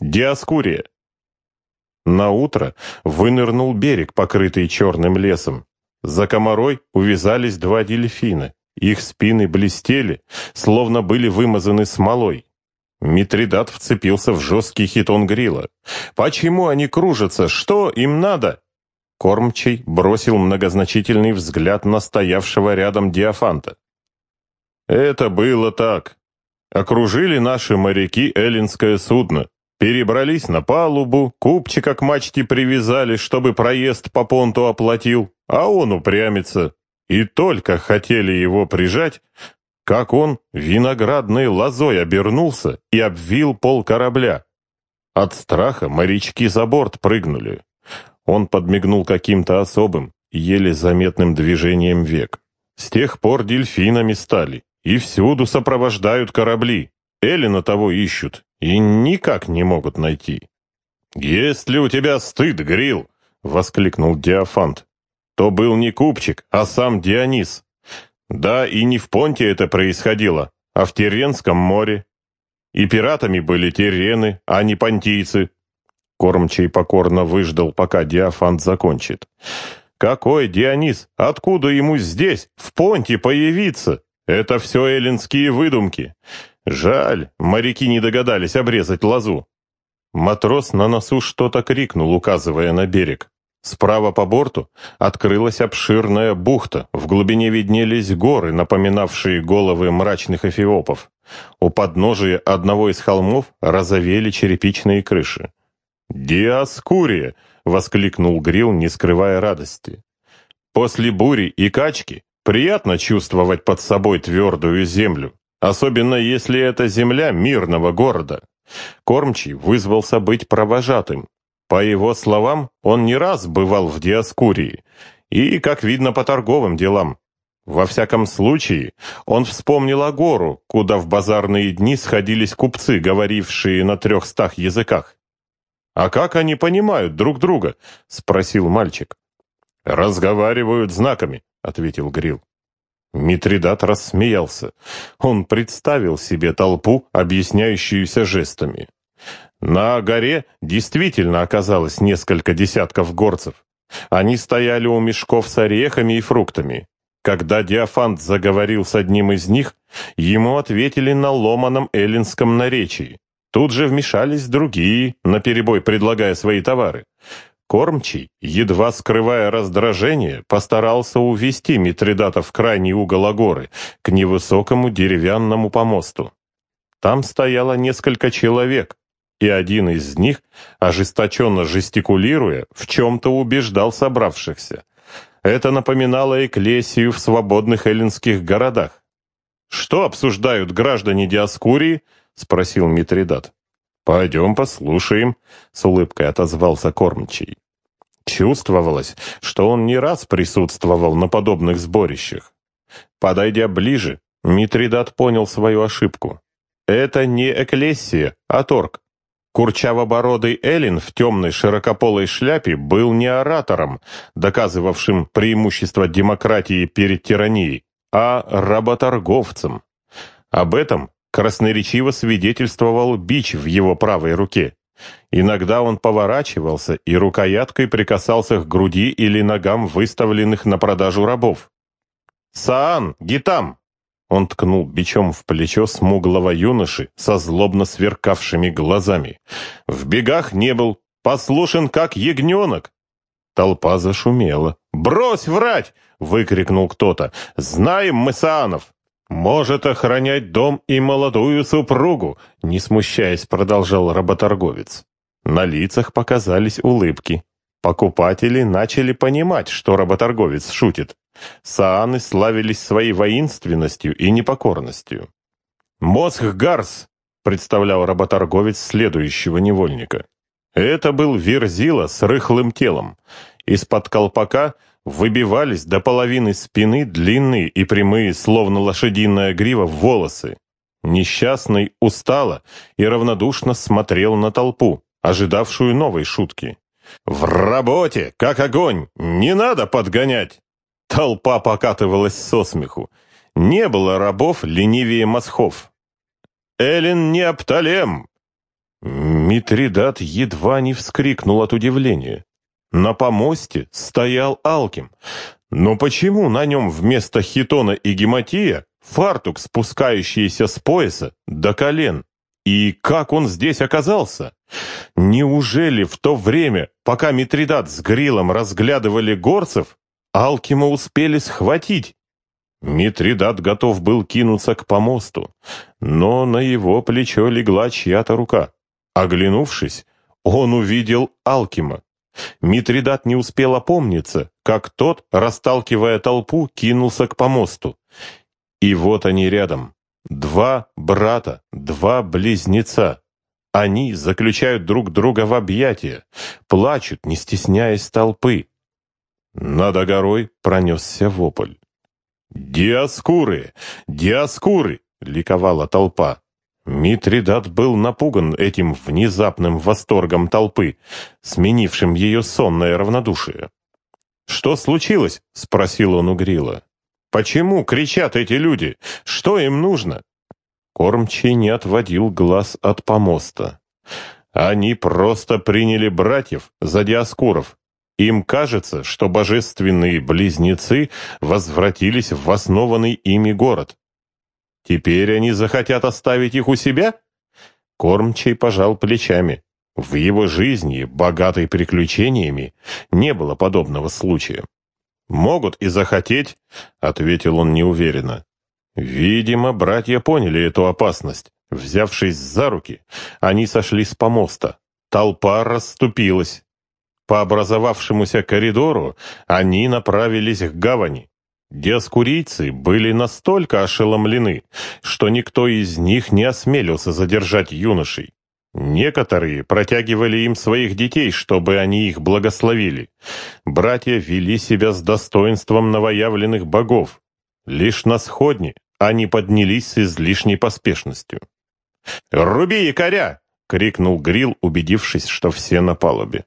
Диаскурия. На утро вынырнул берег, покрытый черным лесом. За комарой увязались два дельфина. Их спины блестели, словно были вымазаны смолой. Митридат вцепился в жесткий хитон грила. «Почему они кружатся? Что им надо?» Кормчий бросил многозначительный взгляд на стоявшего рядом Диафанта. «Это было так. Окружили наши моряки эллинское судно, перебрались на палубу, купчика к мачте привязали, чтобы проезд по понту оплатил, а он упрямится. И только хотели его прижать, как он виноградной лозой обернулся и обвил пол корабля. От страха морячки за борт прыгнули. Он подмигнул каким-то особым, еле заметным движением век. С тех пор дельфинами стали, и всюду сопровождают корабли. Эллина того ищут, и никак не могут найти. «Есть ли у тебя стыд, Грил?» — воскликнул Диафант. «То был не купчик, а сам Дионис. Да, и не в Понте это происходило, а в Теренском море. И пиратами были терены, а не понтийцы. Кормчий покорно выждал, пока Диафант закончит. «Какой Дионис? Откуда ему здесь, в Понте, появиться? Это все эллинские выдумки. Жаль, моряки не догадались обрезать лозу». Матрос на носу что-то крикнул, указывая на берег. Справа по борту открылась обширная бухта, в глубине виднелись горы, напоминавшие головы мрачных эфиопов. У подножия одного из холмов разовели черепичные крыши. «Диаскурия!» — воскликнул Грил, не скрывая радости. «После бури и качки приятно чувствовать под собой твердую землю, особенно если это земля мирного города». Кормчий вызвался быть провожатым. По его словам, он не раз бывал в Диаскурии, и, как видно, по торговым делам. Во всяком случае, он вспомнил Агору, куда в базарные дни сходились купцы, говорившие на трехстах языках. «А как они понимают друг друга?» — спросил мальчик. «Разговаривают знаками», — ответил Грил. Митридат рассмеялся. Он представил себе толпу, объясняющуюся жестами. На горе действительно оказалось несколько десятков горцев. Они стояли у мешков с орехами и фруктами. Когда Диафант заговорил с одним из них, ему ответили на ломаном эллинском наречии. Тут же вмешались другие, наперебой предлагая свои товары. Кормчий, едва скрывая раздражение, постарался увести Митридата в крайний угол Агоры, к невысокому деревянному помосту. Там стояло несколько человек, и один из них, ожесточенно жестикулируя, в чем-то убеждал собравшихся. Это напоминало эклесию в свободных эллинских городах. «Что обсуждают граждане Диаскурии?» — спросил Митридат. «Пойдем послушаем», — с улыбкой отозвался кормчий. Чувствовалось, что он не раз присутствовал на подобных сборищах. Подойдя ближе, Митридат понял свою ошибку. Это не эклессия, а торг. Курчавобородый Эллин в темной широкополой шляпе был не оратором, доказывавшим преимущество демократии перед тиранией, а работорговцем. Об этом красноречиво свидетельствовал бич в его правой руке. Иногда он поворачивался и рукояткой прикасался к груди или ногам выставленных на продажу рабов. «Саан, гитам!» Он ткнул бичом в плечо смуглого юноши со злобно сверкавшими глазами. «В бегах не был, послушен как ягненок!» Толпа зашумела. «Брось врать!» — выкрикнул кто-то. «Знаем мы Саанов!» «Может охранять дом и молодую супругу», — не смущаясь, продолжал работорговец. На лицах показались улыбки. Покупатели начали понимать, что работорговец шутит. Сааны славились своей воинственностью и непокорностью. «Мозг Гарс», — представлял работорговец следующего невольника. Это был Верзила с рыхлым телом. Из-под колпака выбивались до половины спины длинные и прямые, словно лошадиная грива, волосы. Несчастный устало и равнодушно смотрел на толпу, ожидавшую новой шутки. «В работе, как огонь! Не надо подгонять!» Толпа покатывалась со смеху. Не было рабов ленивее мосхов. «Эллин не Апталем! Митридат едва не вскрикнул от удивления. На помосте стоял Алким. Но почему на нем вместо хитона и гематия фартук, спускающийся с пояса до колен? И как он здесь оказался? Неужели в то время, пока Митридат с Грилом разглядывали горцев, Алкима успели схватить? Митридат готов был кинуться к помосту, но на его плечо легла чья-то рука. Оглянувшись, он увидел Алкима. Митридат не успел опомниться, как тот, расталкивая толпу, кинулся к помосту. И вот они рядом. Два брата, два близнеца. Они заключают друг друга в объятия, плачут, не стесняясь толпы. Над горой пронесся вопль. «Диаскуры! Диаскуры!» — ликовала толпа. Митридат был напуган этим внезапным восторгом толпы, сменившим ее сонное равнодушие. «Что случилось?» — спросил он у Грила. «Почему кричат эти люди? Что им нужно?» Кормчий не отводил глаз от помоста. «Они просто приняли братьев за диаскуров. Им кажется, что божественные близнецы возвратились в основанный ими город. Теперь они захотят оставить их у себя? Кормчий пожал плечами. В его жизни, богатой приключениями, не было подобного случая. «Могут и захотеть», — ответил он неуверенно. Видимо, братья поняли эту опасность. Взявшись за руки, они сошли с помоста. Толпа расступилась. По образовавшемуся коридору они направились к гавани. Диаскурийцы были настолько ошеломлены, что никто из них не осмелился задержать юношей. Некоторые протягивали им своих детей, чтобы они их благословили. Братья вели себя с достоинством новоявленных богов. Лишь на сходне они поднялись с излишней поспешностью. «Руби якоря!» — крикнул Грил, убедившись, что все на палубе.